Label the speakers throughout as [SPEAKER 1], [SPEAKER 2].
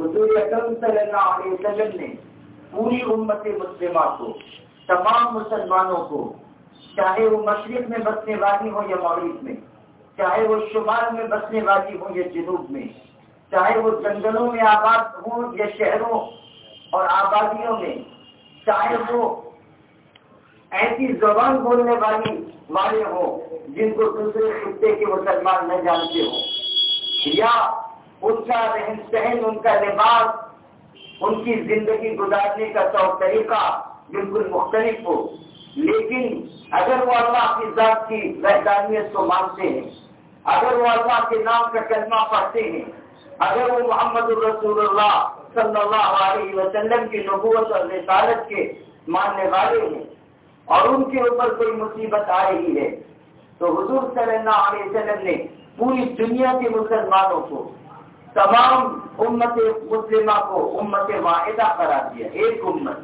[SPEAKER 1] حضور اکرم صلی اللہ علیہ وسلم نے پوری امت مسلمہ کو، تمام مسلمانوں کو، چاہے وہ مشرق میں بسنے والی ہوں یا مغرب میں، چاہے وہ شمال میں بسنے والی ہوں یا جنوب میں، چاہے وہ جنگلوں میں آباد ہوں یا شہروں اور آبادیوں میں، چاہے وہ ایسی زبان بولنے والی والے ہوں جن کو دوسرے خطے کے مسلمان نہ جانتے ہوں۔ یا ان کا رہن سہن ان کا لباس، ان کی زندگی گزارنے کا طور طریقہ بالکل مختلف ہو۔ لیکن اگر وہ اللہ کی ذات کی وحدانیت کو مانتے ہیں، اگر وہ اللہ کے نام کا کلمہ پڑھتے ہیں، اگر وہ محمد الرسول اللہ صلی اللہ علیہ وسلم کی نبوت اور رسالت کے ماننے والے ہیں اور ان کے اوپر کوئی مصیبت آ رہی ہے، تو حضور صلی اللہ علیہ وسلم نے پوری دنیا کے مسلمانوں کو تمام امت مسلمہ کو امت واحدہ کرا دیا، ایک امت۔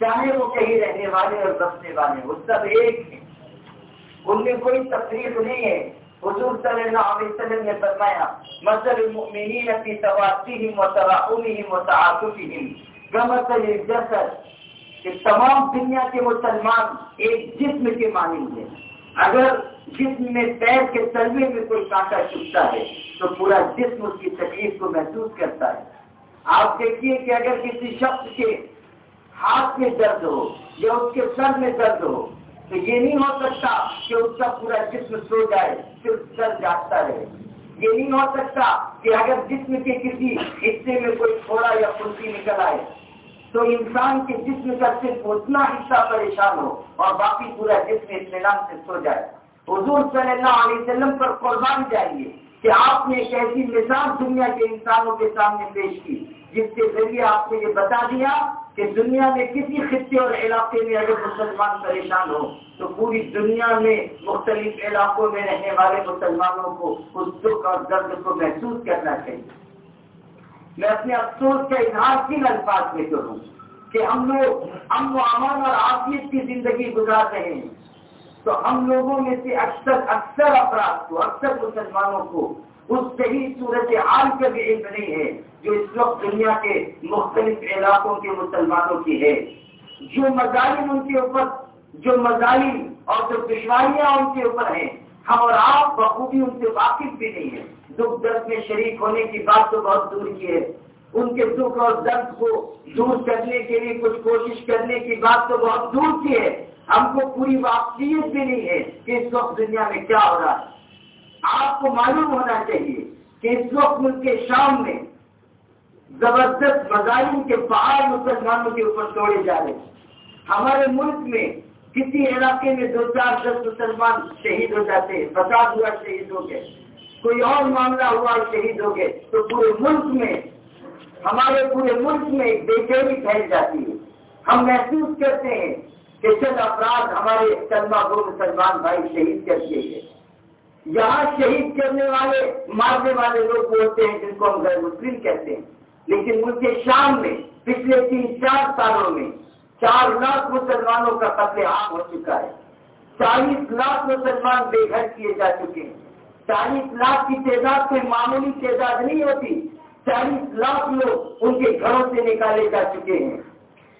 [SPEAKER 1] چاہے وہ کہیں رہنے والے اور بسنے والے وہ سب ایک ہیں۔ ان میں کوئی تفریح نہیں ہے۔ حضور صلی اللہ علیہ وسلم نے فرمایا، مثل المؤمنین فی تواسیہم و تراحمہم و تعاطفہم۔ کمثل الجسد کہ تمام دنیا کے مسلمان ایک جسم کے مانند ہیں۔ اگر جسم میں پیر کے تلوے میں کوئی کانٹا چکتا ہے، تو پورا جسم اس کی تکلیف کو محسوس کرتا ہے۔ آپ دیکھیے کہ اگر کسی شخص کے ہاتھ میں درد ہو یا اس کے سر میں درد ہو، تو یہ نہیں ہو سکتا کہ اس کا پورا جسم سو جائے، صرف سر جاگتا رہے۔ یہ نہیں ہو سکتا کہ اگر جسم کے کسی حصے میں کوئی تھوڑا یا پھرتی نکل آئے تو انسان کے جسم کا صرف اتنا حصہ پریشان ہو اور باقی پورا جسم اطمینان سے سو جائے حضور صلی اللہ علیہ وسلم پر قربان جائیے کہ آپ نے ایک ایسی مثال دنیا کے انسانوں کے سامنے پیش کی، جس کے ذریعے آپ نے یہ بتا دیا کہ دنیا میں کسی خطے اور علاقے میں اگر مسلمان پریشان ہو تو پوری دنیا میں مختلف علاقوں میں رہنے والے مسلمانوں کو اس دکھ اور درد کو محسوس کرنا چاہیے۔ میں اپنے افسوس کا اظہار کن الفاظ میں کروں؟ کہ ہم لوگ امن و امان اور آفیت کی زندگی گزار رہے ہیں۔ تو ہم لوگوں میں سے اکثر اکثر افراد کو، اکثر مسلمانوں کو اس صحیح صورت حال کا بھی علم نہیں ہے جو اس وقت دنیا کے مختلف علاقوں کے مسلمانوں کی ہے۔ جو مظالم ان کے اوپر، جو مظالم اور جو دشواریاں ان کے اوپر ہیں ہم اور آپ بخوبی ان سے واقف بھی نہیں ہیں۔ دکھ درد میں شریک ہونے کی بات تو بہت دور کی ہے۔ ان کے دکھ اور درد کو دور کرنے کے لیے کچھ کوشش کرنے کی بات تو بہت دور کی ہے۔ ہم کو پوری واقفیت بھی نہیں ہے کہ اس وقت دنیا میں کیا ہو رہا ہے۔ آپ کو معلوم ہونا چاہیے کہ اس وقت ملک کے شام میں زبردست مظاہر کے باہر مسلمانوں کے اوپر توڑے جا رہے ہیں۔ ہمارے ملک میں کسی علاقے میں دو چار دس مسلمان شہید ہو جاتے ہیں، فساد ہوا، شہید ہو گئے۔ کوئی اور معاملہ ہوا، شہید ہو گئے۔ تو پورے ملک میں، ہمارے پورے ملک میں ایک بے چینی پھیل جاتی ہے۔ ہم محسوس کرتے ہیں کہ چند افراد ہمارے کلمہ گو مسلمان بھائی شہید کر دیے گئے۔ یہاں شہید کرنے والے، مارنے والے لوگ ہوتے ہیں جن کو ہم غیر مسلم کہتے ہیں۔ لیکن ملک شام میں، پچھلے تین چار سالوں میں چار لاکھ مسلمانوں کا قتل عام ہو چکا ہے۔ چالیس لاکھ مسلمان بے گھر کیے جا چکے ہیں۔ چالیس لاکھ کی تعداد کوئی معمولی تعداد نہیں ہوتی۔ چالیس لاکھ لوگ ان کے گھروں سے نکالے جا چکے ہیں۔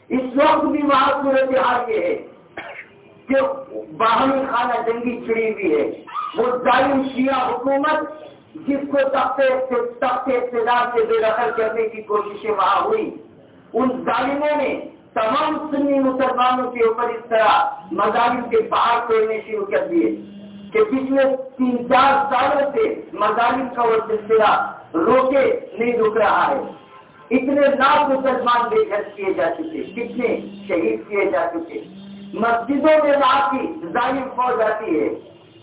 [SPEAKER 1] اس وقت بھی وہاں صورت حال یہ ہے کہ باہمی خانہ جنگی چھڑی ہوئی ہے۔ وہ ظالم شیعہ حکومت جس کو تختے تختے اقتدار سے بے دخل کرنے کی کوششیں وہاں ہوئی۔ ان ظالموں نے تمام سنی مسلمانوں کے اوپر اس طرح مظالم کے باہر پھیلنے شروع کر دیے کہ پچھلے تین چار سالوں سے مظالم کا وہ سلسلہ روکے نہیں رک رہا ہے۔ اتنے لاکھ مسلمان بے گھر کیے جا چکے، کتنے شہید کیے جا چکے۔ مسجدوں میں رات کی ظاہر فوج آتی ہے۔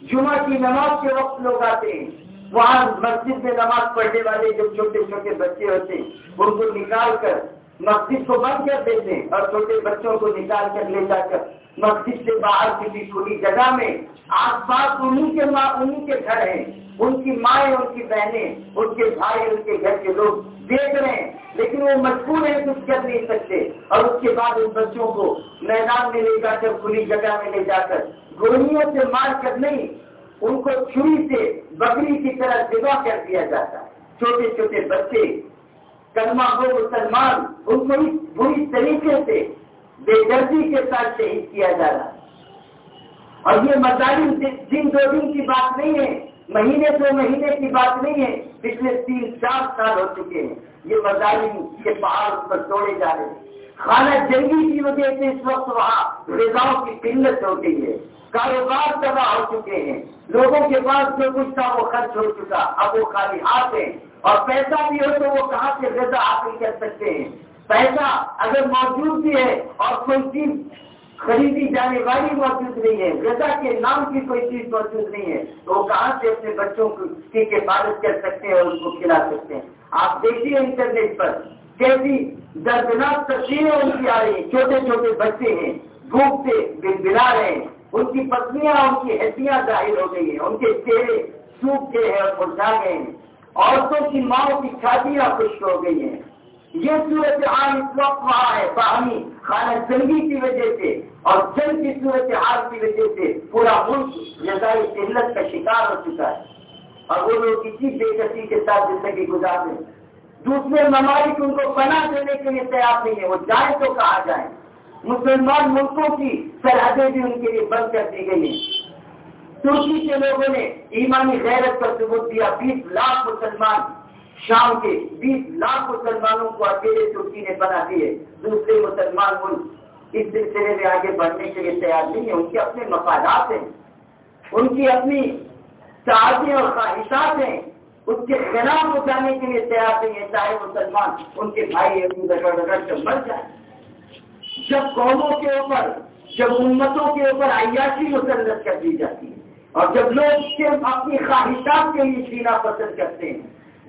[SPEAKER 1] جمعہ کی نماز کے وقت لوگ آتے ہیں۔ وہاں مسجد میں نماز پڑھنے والے جو چھوٹے چھوٹے بچے ہوتے ہیں، ان کو نکال کر مسجد کو بند کر دیتے ہیں اور چھوٹے بچوں کو نکال کر لے جا کر مسجد سے باہر کسی کھلی جگہ میں آس پاس انہیں کے ماں انہیں کے گھر ہیں، ان کی مائیں، ان کی بہنیں، ان کے بھائی، ان کے گھر کے لوگ دیکھ رہے ہیں، لیکن وہ مجبور ہیں کچھ کر نہیں سکتے۔ اور اس کے بعد ان بچوں کو میدان میں لے جا کر کھلی جگہ میں لے جا کر گولیوں سے مار کر نہیں، ان کو چھری سے بکری کی طرح دبا کر دیا جاتا ہے۔ چھوٹے چھوٹے بچے کلمہ کو مسلمان ان کو اس بری طریقے سے بے دردی کے ساتھ شہید کیا جا رہا اور یہ مظالم دن دو دن کی بات نہیں ہے، مہینے دو مہینے کی بات نہیں ہے، پچھلے تین چار سال ہو چکے ہیں۔ یہ مظالم کے پہاڑ پر توڑے جا رہے ہیں۔ خانہ جنگی کی وجہ سے اس وقت وہاں رضاؤں کی قلت ہو گئی ہے۔ کاروبار تباہ ہو چکے ہیں۔ لوگوں کے پاس جو کچھ تھا، وہ خرچ ہو چکا۔ اب وہ خالی ہاتھ ہیں۔ اور پیسہ بھی ہو تو وہ کہاں سے رضا حاصل کر سکتے ہیں؟ پیسہ اگر موجود بھی ہے اور کوئی چیز خریدی جانے والی موجود نہیں ہے رضا کے نام کی کوئی چیز موجود نہیں ہے، تو وہ کہاں سے اپنے بچوں کی حفاظت کر سکتے ہیں اور ان کو کھلا سکتے ہیں؟ آپ دیکھیے انٹرنیٹ پر کیسی دردناک تصویریں ان کی آ رہی ہیں۔ چھوٹے چھوٹے بچے ہیں دھوپ سے بلا رہے ہیں۔ ان کی پتنیاں ان کی ہڈیاں ظاہر ہو گئی ہیں، ان کے چہرے سوکھ گئے ہیں اور مرجھا گئے ہیں۔ عورتوں کی ماؤں کی چھاتیاں خشک ہو گئی ہیں۔ یہ صورت حال اس وقت وہاں ہے باہمی خانہ جنگی کی وجہ سے اور جنگ کی صورت حال کی وجہ سے پورا ملک نظائی قلت کا شکار ہو چکا ہے۔ اور وہ لوگ کسی بے کسی کے ساتھ زندگی گزار رہے دوسرے ممالک ان کو پناہ دینے کے لیے تیار نہیں ہے وہ جائیں تو کہاں جائیں؟ مسلمان ملکوں کی سرحدیں بھی ان کے لیے بند کر دی گئی ہیں۔ ترکی کے لوگوں نے ایمانی غیرت پر ثبوت دیا۔ بیس لاکھ مسلمان شام کے بیس لاکھ مسلمانوں کو اکیلے ترکی نے بنا دیے۔ دوسرے مسلمان ملک اس سلسلے میں آگے بڑھنے کے لیے تیار نہیں ہے ان کے اپنے مفادات ہیں۔ ان کی اپنی چاہتیں اور خواہشات ہیں۔ اس کے خلاف اٹھانے کے لیے تیار نہیں ہے چاہے مسلمان ان کے بھائی رگڑ رگڑ کر مر جائیں۔ جب قوموں کے اوپر، جب امتوں کے اوپر عیاشی مسلط کر دی جاتی ہے اور جب لوگ صرف اپنی خواہشات کے لیے جینا پسند کرتے ہیں،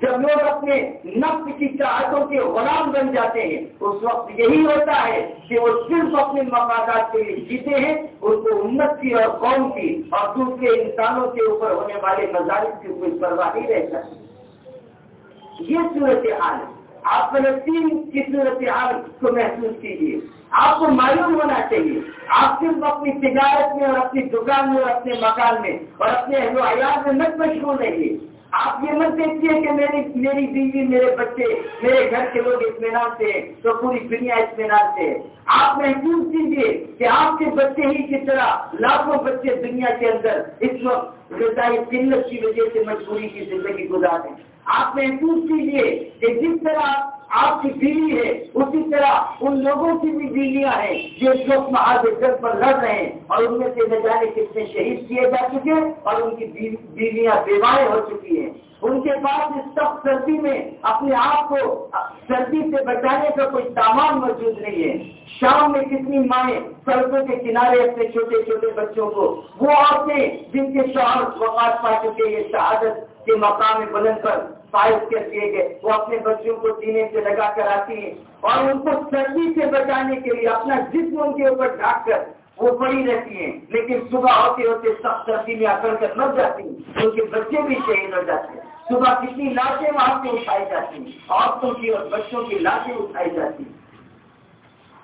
[SPEAKER 1] جب لوگ اپنے نفس کی چاہتوں کے غلام بن جاتے ہیں، اس وقت یہی ہوتا ہے کہ وہ صرف اپنے مفادات کے لیے جیتے ہیں ان کو امت کی اور قوم کی اور دوسرے انسانوں کے اوپر ہونے والے مظاہر کی کوئی پرواہ نہیں رہتا یہ صورت حال ہے۔ آپ فلسطین کی صورت حال کو محسوس کیجیے آپ کو معلوم ہونا چاہیے۔ آپ صرف اپنی تجارت میں اور اپنی دکان میں اور اپنے مکان میں اور اپنے اہل و حیات میں مت مشغول رہیے آپ یہ مت دیکھیے کہ میری میری بیوی، میرے بچے، میرے گھر کے لوگ اطمینان سے، تو پوری دنیا اطمینان سے۔ آپ محسوس کیجیے کہ آپ کے بچے ہی کی طرح لاکھوں بچے دنیا کے اندر اس وقت غذائی قلت کی وجہ سے مجبوری کی زندگی گزارے آپ محسوس کیجیے کہ جس طرح آپ کی بیوی ہے، اسی طرح ان لوگوں کی بھی بیویاں ہیں جو اس وقت محاذ پر لڑ رہے ہیں اور ان میں سے نہ جانے کتنے شہید کیے جا چکے اور ان کی بیویاں بیوائیں ہو چکی ہیں۔ ان کے پاس اس سخت سردی میں اپنے آپ کو سردی سے بچانے کا کوئی سامان موجود نہیں ہے۔ شام میں کتنی مائیں سڑکوں کے کنارے اپنے چھوٹے چھوٹے بچوں کو، وہ عورتیں جن کے شوہر وقات پا چکے یہ شہادت کے مقام بلند پر فائز کر دیے گئے۔ وہ اپنے بچوں کو سینے سے لگا کر آتی ہیں اور ان کو سردی سے بچانے کے لیے اپنا جسم ان کے اوپر ڈھانک کر وہ پڑی رہتی ہیں۔ لیکن صبح ہوتے ہوتے سخت سردی میں اکڑ کر مر جاتی ہیں۔ ان کے بچے بھی شہید ہو جاتے ہیں۔ صبح کتنی لاشیں وہاں سے اٹھائی جاتی ہیں۔ عورتوں کی اور بچوں کی لاشیں اٹھائی جاتی ہیں۔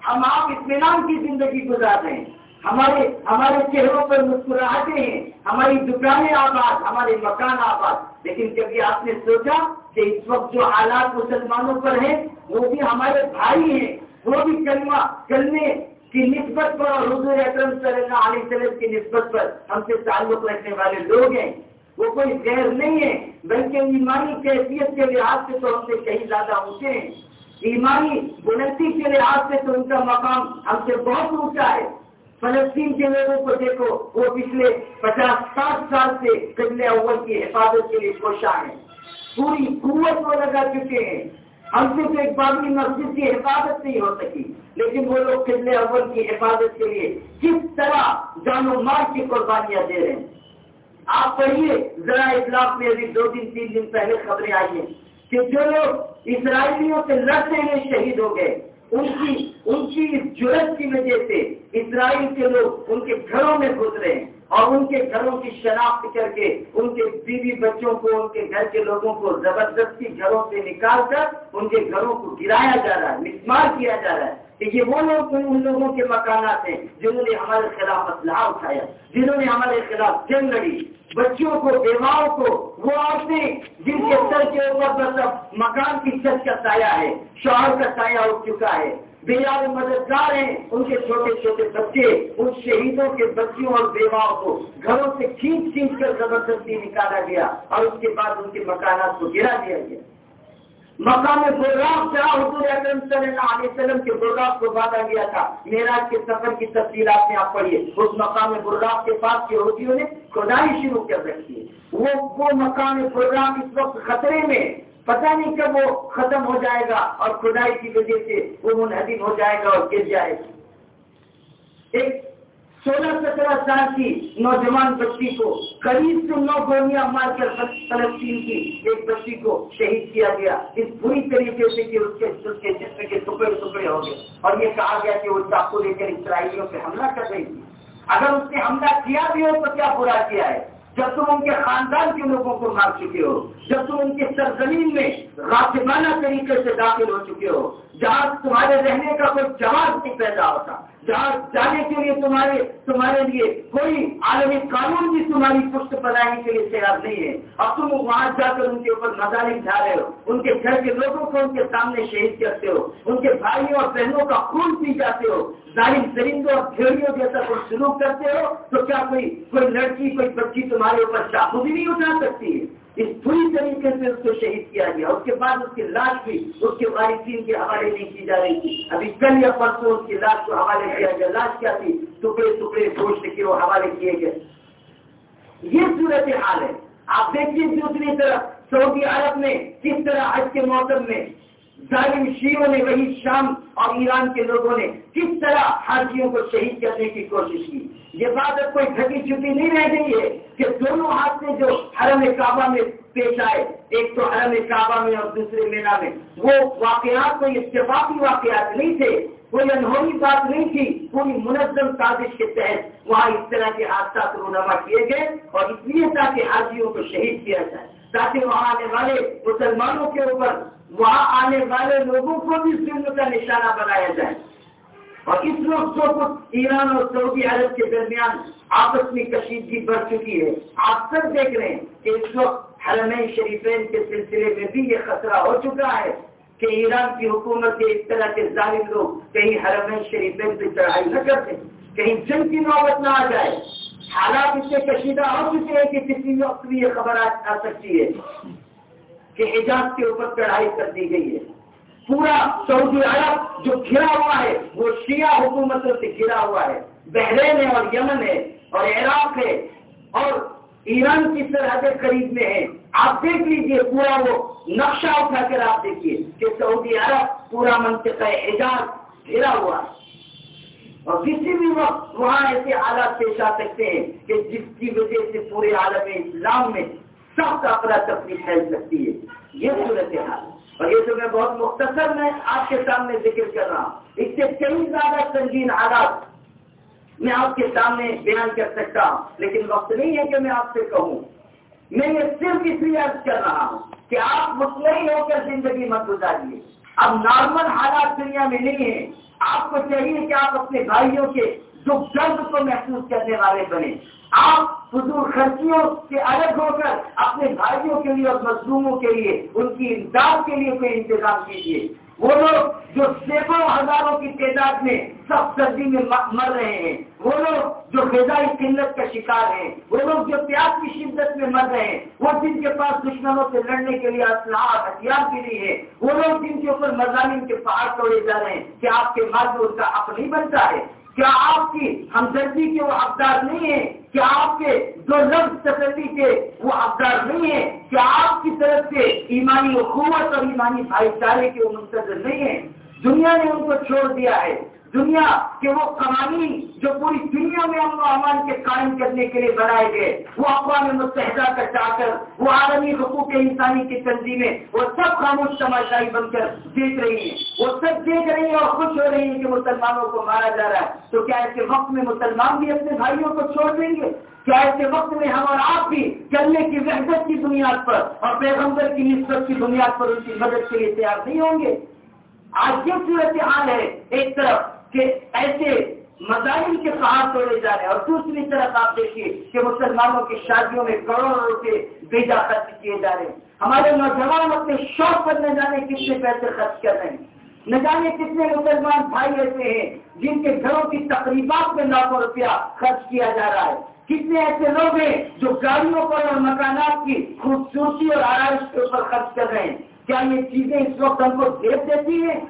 [SPEAKER 1] ہم آپ اطمینان کی زندگی گزار رہے ہیں۔ ہمارے ہمارے چہروں پر مسکراہٹے ہیں۔ ہماری دکانیں آباد، ہمارے مکان آباد۔ لیکن کبھی آپ نے سوچا کہ اس وقت جو حالات مسلمانوں پر ہیں، وہ بھی ہمارے بھائی ہیں، وہ بھی کلمہ، کلمے کی نسبت پر اور حضور اکرم صلی اللہ علیہ وسلم کی نسبت پر ہم سے تعلق رکھنے والے لوگ ہیں۔ وہ کوئی غیر نہیں ہے، بلکہ ایمانی کیفیت کے لحاظ سے تو ہم سے کہیں زیادہ اونچے ہیں۔ ایمانی بنتی کے لحاظ سے تو ان کا مقام ہم سے بہت اونچا ہے۔ فلسطین کے لوگوں کو دیکھو، وہ پچھلے پچاس ساٹھ سال سے قبل اول کی حفاظت کے لیے کوشاں ہیں۔ پوری قوت وہ لگا چکے ہیں۔ ہم سے تو ایک بابری مسجد کی حفاظت نہیں ہو سکی، لیکن وہ لوگ قبل اول کی حفاظت کے لیے کس طرح جان و مار کی قربانیاں دے رہے ہیں۔ آپ پڑھیے، ذرا اطلاق میں ابھی دو دن، تین دن پہلے خبریں آئی ہیں کہ جو لوگ اسرائیلیوں سے لڑتے ہوئے شہید ہو گئے ان کی ان کی جرت کی وجہ سے اسرائیل کے لوگ ان کے گھروں میں گھس رہے ہیں اور ان کے گھروں کی شناخت کر کے ان کے بیوی بچوں کو، ان کے گھر کے لوگوں کو زبردستی گھروں سے نکال کر ان کے گھروں کو گرایا جا رہا ہے، مسمار کیا جا رہا ہے۔ کہ یہ وہ لوگ ان لوگوں کے مکانات ہیں جنہوں نے ہمارے خلاف اسلحہ اٹھایا، جنہوں نے ہمارے خلاف جنگ لڑی۔ بچوں کو، بیواؤں کو، وہ عورتیں جن کے سر کے اوپر مطلب مکان کی چھت کا سایہ ہے، شوہر کا سایہ اٹھ چکا ہے۔ بیار مددگار ہیں، ان کے چھوٹے چھوٹے بچے، ان شہیدوں کے بچیوں اور بیواؤں کو گھروں سے کھینچ کھینچ کر زبردستی نکالا گیا اور اس کے بعد ان کے مکانات کو گرا دیا گیا۔ مقام براق جہاں حضور اکرم صلی اللہ علیہ وسلم کے براق کو باندھا گیا تھا، معراج کے سفر کی تفصیلات میں آپ پڑھیے۔ اس مقام براق کے پاس کے نے کھدائی شروع کر رکھی ہے۔ وہ وہ مقام براق اس وقت خطرے میں، پتہ نہیں کب وہ ختم ہو جائے گا اور کھدائی کی وجہ سے وہ منہدم ہو جائے گا اور گر جائے گا۔ ایک سولہ سترہ سال کی نوجوان بچی کو قریب سے نو گولیاں مار کر فلسطین کی ایک بچی کو شہید کیا گیا۔ اس بری طریقے سے کہ اس کے اس کے جسم کے ٹکڑے ٹکڑے ہو گئے۔ اور یہ کہا گیا کہ وہ چاقو لے کر اسرائیلیوں پہ حملہ کر رہی تھی۔ اگر اس نے حملہ کیا بھی ہو تو کیا برا کیا ہے؟ جب تم ان کے خاندان کے لوگوں کو مار چکے ہو، جب تم ان کے سرزمین میں راسمانہ طریقے سے داخل ہو چکے ہو جہاں تمہارے رہنے کا کوئی جواب نہیں پیدا ہوتا۔ جہاں جانے کے لیے تمہارے تمہارے لیے کوئی عالمی قانون بھی تمہاری پشت پڑھانے کے لیے تیار نہیں ہے۔ اور تم وہاں جا کر ان کے اوپر مظالم جا رہے ہو۔ ان کے گھر کے لوگوں کو ان کے سامنے شہید کرتے ہو۔ ان کے بھائیوں اور بہنوں کا خون پی جاتے ہو۔ ظاہر درندوں اور بھیڑیوں جیسا کوئی سلوک کرتے ہو تو کیا کوئی کوئی لڑکی، کوئی بچی تمہارے اوپر چاقو بھی نہیں اٹھا سکتی ہے؟ اس پوری طریقے سے اس کو شہید کیا گیا۔ اس کے بعد اس کی لاش بھی اس کے وارثین کے حوالے نہیں کی جا رہی تھی۔ ابھی کل یا پرسوں اس کی لاش کو حوالے کیا گیا۔ لاش کیا تھی؟ ٹکڑے ٹکڑے گوشت کے وہ حوالے کیے گئے۔ یہ صورت حال ہے۔ آپ دیکھیے دوسری طرف، سعودی عرب میں کس طرح آج کے موسم میں ظالم شیوں نے وہی شام اور ایران کے لوگوں نے کس طرح حاجیوں کو شہید کرنے کی کوشش کی؟ یہ بات اب کوئی گھٹی چھٹی نہیں رہ گئی ہے کہ دونوں ہاتھ سے جو حرم کعبہ میں پیش آئے، ایک تو حرم کعبہ میں اور دوسرے مینا میں، وہ واقعات کوئی اتفاقی واقعات نہیں تھے، کوئی انہونی بات نہیں تھی، پوری منظم سازش کے تحت وہاں اس طرح کے حادثات رونما کیے گئے اور اس لیے تاکہ حاجیوں کو شہید کیا جائے، تاکہ وہاں آنے والے مسلمانوں کے اوپر وہاں آنے والے لوگوں کو بھی ظلم کا نشانہ بنایا جائے۔ اور اس وقت جو کچھ ایران اور سعودی عرب کے درمیان آپس میں کشیدگی بڑھ چکی ہے، آپ سب دیکھ رہے ہیں کہ اس وقت حرمین شریفین کے سلسلے میں بھی یہ خطرہ ہو چکا ہے کہ ایران کی حکومت کے اس طرح کے ظالم لوگ کہیں حرمین شریفین پہ چڑھائی نہ کرتے کہیں جنگ کی نوبت نہ آ جائے۔ حالات اس سے کشیدہ ہو چکے ہیں کہ کسی وقت بھی یہ خبر آ سکتی ہے۔ کہ حجاز کے اوپر چڑھائی کر دی گئی ہے۔ پورا سعودی عرب جو گھرا ہوا ہے، وہ شیعہ حکومتوں سے گھرا ہوا ہے۔ بحرین ہے اور یمن ہے اور عراق ہے اور ایران کی سرحدیں قریب میں ہیں آپ دیکھ لیجیے پورا وہ نقشہ اٹھا کر آپ دیکھیے کہ سعودی عرب پورا منطقہ اعجاز گھرا ہوا ہے۔ اور کسی بھی وقت وہاں ایسے حالات پیش آ سکتے ہیں کہ جس کی وجہ سے پورے عالم اسلام میں سخت افرا تفریح پھیل سکتی ہے۔ یہ صورت حال۔ اور یہ تو میں بہت مختصر میں آپ کے سامنے ذکر کر رہا ہوں، اس سے کئی زیادہ سنگین حالات میں آپ کے سامنے بیان کر سکتا ہوں، لیکن وقت نہیں ہے کہ میں آپ سے کہوں۔ میں یہ صرف اس لیے عرض کر رہا ہوں کہ آپ مطمئن ہو کر زندگی مت گزاریے۔ اب نارمل حالات دنیا میں نہیں ہیں۔ آپ کو چاہیے کہ آپ اپنے بھائیوں کے دکھ درد کو محسوس کرنے والے بنے آپ فضول خرچیوں سے الگ ہو کر اپنے بھائیوں کے لیے اور مظلوموں کے لیے، ان کی امداد کے لیے کوئی انتظام کیجیے وہ لوگ جو سینکڑوں ہزاروں کی تعداد میں سب سردی میں مر رہے ہیں، وہ لوگ جو غذائی قلت کا شکار ہیں، وہ لوگ جو پیاس کی شدت میں مر رہے ہیں، وہ جن کے پاس دشمنوں سے لڑنے کے لیے اسلحہ ہتھیار کے لیے ہے، وہ لوگ جن کے اوپر مضامین کے پہاڑ توڑے جا رہے ہیں کہ آپ کے مرد ان کا حق نہیں بنتا ہے۔ کیا آپ کی ہمدردی کے وہ حقدار نہیں ہیں؟ کیا آپ کے جو لفظ تسلی کے وہ حقدار نہیں ہیں؟ کیا آپ کی طرف سے ایمانی حکومت اور ایمانی بھائی چارے کے وہ منتظر نہیں ہیں؟ دنیا نے ان کو چھوڑ دیا ہے۔ دنیا کے وہ قوانین جو پوری دنیا میں امن و امان کے قائم کرنے کے لیے بنائے گئے، وہ اقوام متحدہ کا چاہ کر، وہ عالمی حقوق انسانی کی تنظیمیں، وہ سب خاموش تماشائی بن کر دیکھ رہی ہیں۔ وہ سب دیکھ رہی ہیں اور خوش ہو رہی ہیں کہ مسلمانوں کو مارا جا رہا ہے۔ تو کیا ایسے وقت میں مسلمان بھی اپنے بھائیوں کو چھوڑ دیں گے؟ کیا ایسے وقت میں ہم اور آپ بھی چلنے کی وحدت کی بنیاد پر اور پیغمبر کی نسبت کی بنیاد پر ان کی مدد کے لیے تیار نہیں ہوں گے؟ آج یہ صورت حال ہے ایک طرف کہ ایسے مسائل کے ساتھ توڑے جا رہے ہیں۔ اور دوسری طرف آپ دیکھیے کہ مسلمانوں کی شادیوں میں کروڑوں روپے بیجا خرچ کیے جا رہے ہیں۔ ہمارے نوجوان اپنے شوق پر نہ جانے کتنے پیسے خرچ کر رہے ہیں۔ نہ جانے کتنے مسلمان بھائی ایسے ہیں جن کے گھروں کی تقریبات میں لاکھوں روپیہ خرچ کیا جا رہا ہے۔ کتنے ایسے لوگ ہیں جو گاڑیوں پر اور مکانات کی خوبصورتی اور آرائش کے اوپر خرچ کر رہے ہیں۔ کیا یہ چیزیں اس وقت ہم کو دیکھ دیتی ہیں؟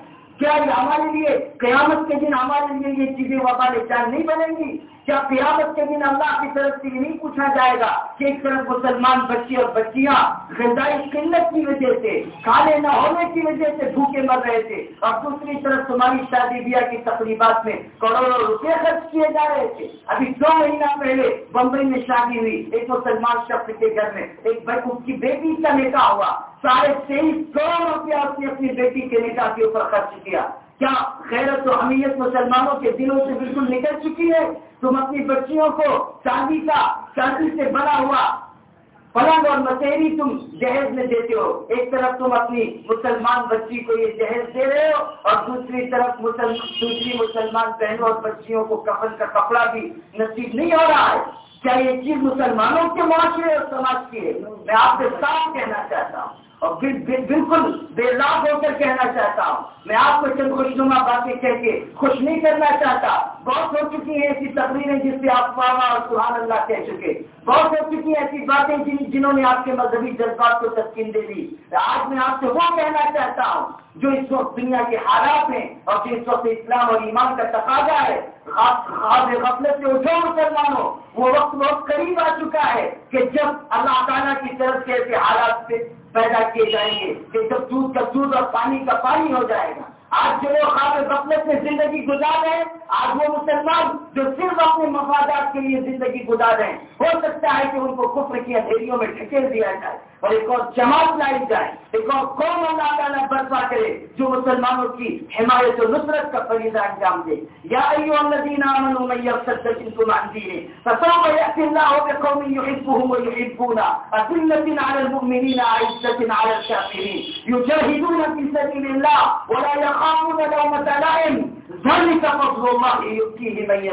[SPEAKER 1] کیا یہ ہمارے لیے قیامت کے دن ہمارے لیے یہ چیزیں وبال چار نہیں بنیں گی؟ کیا قیامت کے دن اللہ کی طرف سے یہ نہیں پوچھا جائے گا کہ ایک طرف مسلمان بچے اور بچیاں غذائی قلت کی وجہ سے، کھانے نہ ہونے کی وجہ سے بھوکے مر رہے تھے اور دوسری طرف تمہاری شادی بیاہ کی تقریبات میں کروڑوں روپے خرچ کیے جا رہے تھے۔ ابھی دو مہینہ پہلے بمبئی میں شادی ہوئی۔ ایک مسلمان شخص کے گھر میں ایک اس کی بیٹی کا نکاح ہوا۔ ساڑھے تیئیس کروڑ روپیہ اس نے اپنی بیٹی کے نکاح کے اوپر خرچ کیا۔ کیا خیرت و حمیت مسلمانوں کے دلوں سے بالکل نکل چکی ہے؟ تم اپنی بچیوں کو چاندی کا چاندی سے بنا ہوا پلنگ اور مسیری تم جہیز میں دیتے ہو۔ ایک طرف تم اپنی مسلمان بچی کو یہ جہیز دے رہے ہو اور دوسری طرف دوسری مسلمان بہنوں اور بچیوں کو کفن کا کپڑا بھی نصیب نہیں ہو رہا ہے۔ کیا یہ چیز مسلمانوں کے معاشرے اور سماج کی ہے؟ میں آپ سے صاف کہنا چاہتا ہوں۔ بالکل بے لاگ ہو کر کہنا چاہتا ہوں۔ میں آپ کو چند خوشنما باتیں کہہ کے خوش نہیں کرنا چاہتا۔ بہت ہو چکی ہیں ایسی تقریریں جس سے آپ پاوا اور سبحان اللہ کہہ چکے۔ بہت ہو چکی ہیں ایسی باتیں جن جنہوں نے آپ کے مذہبی جذبات کو تسکین دے دی۔ آج میں آپ سے وہ کہنا چاہتا ہوں جو اس وقت دنیا کے حالات ہیں اور جو اس وقت اسلام اور ایمان کا تقاضا ہے۔ غفلت سے اٹھو مسلمانوں۔ وہ وقت بہت قریب آ چکا ہے کہ جب اللہ تعالیٰ کی طرف سے ایسے حالات سے پیدا کیے جائیں گے کہ جب دودھ کا دودھ اور پانی کا پانی ہو جائے گا۔ آج جو لوگ خاطر غفلت میں زندگی گزار رہے ہیں، آج وہ مسلمان جو صرف اپنے مفادات کے لیے زندگی گزار رہے ہیں، ہو سکتا ہے کہ ان کو کفر کی اندھیریوں میں ٹھکیل دیا جائے۔ اور ایک اور جماعت لائی جائے، ایک اور قوم اللہ تعالیٰ برپا کرے جو مسلمانوں کی حمایت و نصرت کا فریضہ انجام دے۔ یا ایو الذین آمنوا من منکم عن دینه فسوف یأتی اللہ بقوم یحبهم اذلة على المؤمنین عزة على الكافرین۔ فی سبیل اللہ ولا لومة لائم ذلك فضل من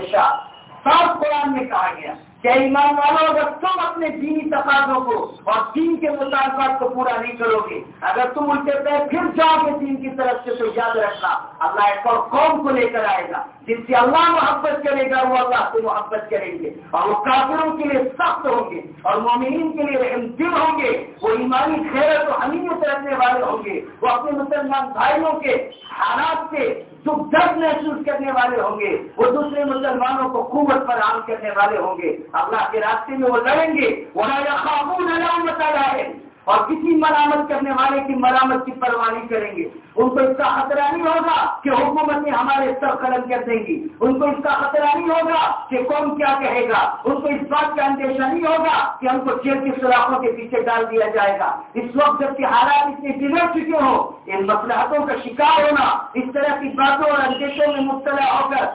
[SPEAKER 1] صاف قرآن میں کہا گیا۔ کہ ایمان والوں اگر تم اپنے دینی تقاضوں کو اور دین کے مطالبات کو پورا نہیں کرو گے، اگر تم ان کے پیر پھر جاؤ گے دین کی طرف سے تو یاد رکھنا، اللہ ایک اور قوم کو لے کر آئے گا، جن سے اللہ محبت کرے گا، وہ اللہ سے محبت کریں گے، اور وہ کافروں کے لیے سخت ہوں گے، اور مومنین کے لیے رحم دل ہوں گے، وہ ایمانی خیرت و حمیت رکھنے والے ہوں گے، وہ اپنے مسلمان بھائیوں کے حالات سے تو درد محسوس کرنے والے ہوں گے، وہ دوسرے مسلمانوں کو قوت پر عام کرنے والے ہوں گے۔ اللہ کے راستے میں وہ لڑیں گے۔ وہ خامون ہے اور کسی مرامت کرنے والے کی مرامت کی پرواہ نہیں کریں گے۔ ان کو اس کا خطرہ نہیں ہوگا کہ حکومتیں ہمارے سر قلم کر دیں گی۔ ان کو اس کا خطرہ نہیں ہوگا کہ کون کیا کہے گا۔ ان کو اس بات کا اندیشہ نہیں ہوگا کہ ہم کو جیل کی سلاخوں کے پیچھے ڈال دیا جائے گا۔ اس وقت جبکہ حالات اتنے بگڑ چکے ہوں، ان مسلحتوں کا شکار ہونا، اس طرح کی باتوں اور اندیشوں میں مبتلا ہو کر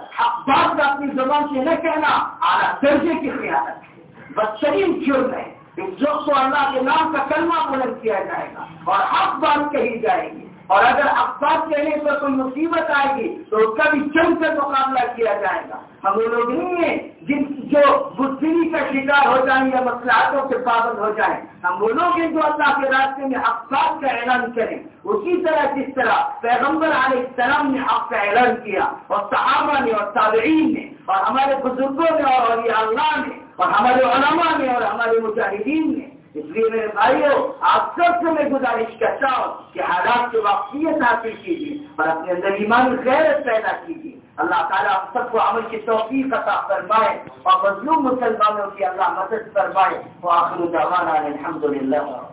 [SPEAKER 1] بات کا اپنی زبان سے نہ کہنا اعلیٰ درجے کی خیالت ہے بدترین جرم ہے۔ جو کو اللہ کے نام کا کلمہ بلند کیا جائے گا اور حق بات کہی جائے گی اور اگر افواج کہنے پر کوئی مصیبت آئے گی تو اس کا بھی چند کر مقابلہ کیا جائے گا۔ ہم وہ لوگ نہیں ہیں جن جو بدری کا شکار ہو جائیں یا مسئلاتوں سے پابند ہو جائیں۔ ہم وہ لوگ ہیں جو اللہ کے راستے میں افواج کا اعلان کریں۔ اسی طرح جس طرح پیغمبر علیہ السلام نے حق کا اعلان کیا اور صحابہ نے اور تابعین نے اور ہمارے بزرگوں نے اور اللہ نے اور ہمارے علماء نے اور ہمارے مجاہدین نے اس لیے میرے بھائیوں، آپ سب سے میں گزارش کرتا ہوں کہ حالات کے واقفیت حاصل کیجیے اور اپنے اندر ایمان غیرت پیدا کیجیے۔ اللہ تعالیٰ ہم سب کو عمل کی توفیق عطا فرمائے اور مظلوم مسلمانوں کی اللہ مدد فرمائے۔ وہ آخر الحمد للہ